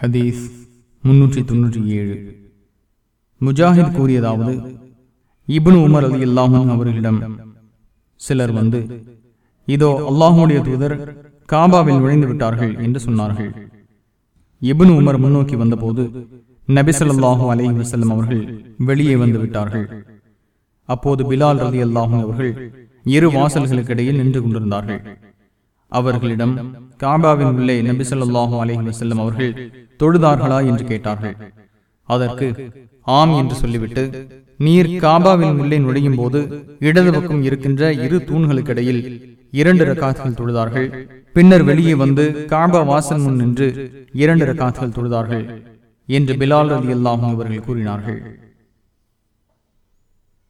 ஹதீஸ் முன்னூற்றி தொன்னூற்றி ஏழு. முஜாஹித் கூறியதாவது இபுன் உமர் அலி அல்லாஹும் அவர்களிடம் சிலர் வந்து இதோ அல்லாஹுடைய தூதர் காபாவில் நுழைந்து விட்டார்கள் என்று சொன்னார்கள். இபுன் உமர் முன்னோக்கி வந்தபோது நபிசல்லாஹு அலி வசல்லம் அவர்கள் வெளியே வந்து விட்டார்கள். அப்போது பிலால் ரலி அல்லாஹும் அவர்கள் இரு வாசல்களுக்கிடையில் நின்று கொண்டிருந்தார்கள். அவர்களிடம் காபாவின் உள்ளே நபி ஸல்லல்லாஹு அலஹி வசல்லம் அவர்கள் தொழுதார்களா? என்று கேட்டார்கள். அதற்கு ஆம் என்று சொல்லிவிட்டு நீர் காபாவின் உள்ளே நுழையும் போது இடது பக்கம் இருக்கின்ற இரு தூண்களுக்கிடையில் இரண்டு ரக்காத்துகள் தொழுதார்கள். பின்னர் வெளியே வந்து காபா வாசல் முன் நின்று இரண்டு ரக்காத்துகள் தொழுதார்கள் என்று பிலால் அலி அல்லாஹும் அவர்கள் கூறினார்கள்.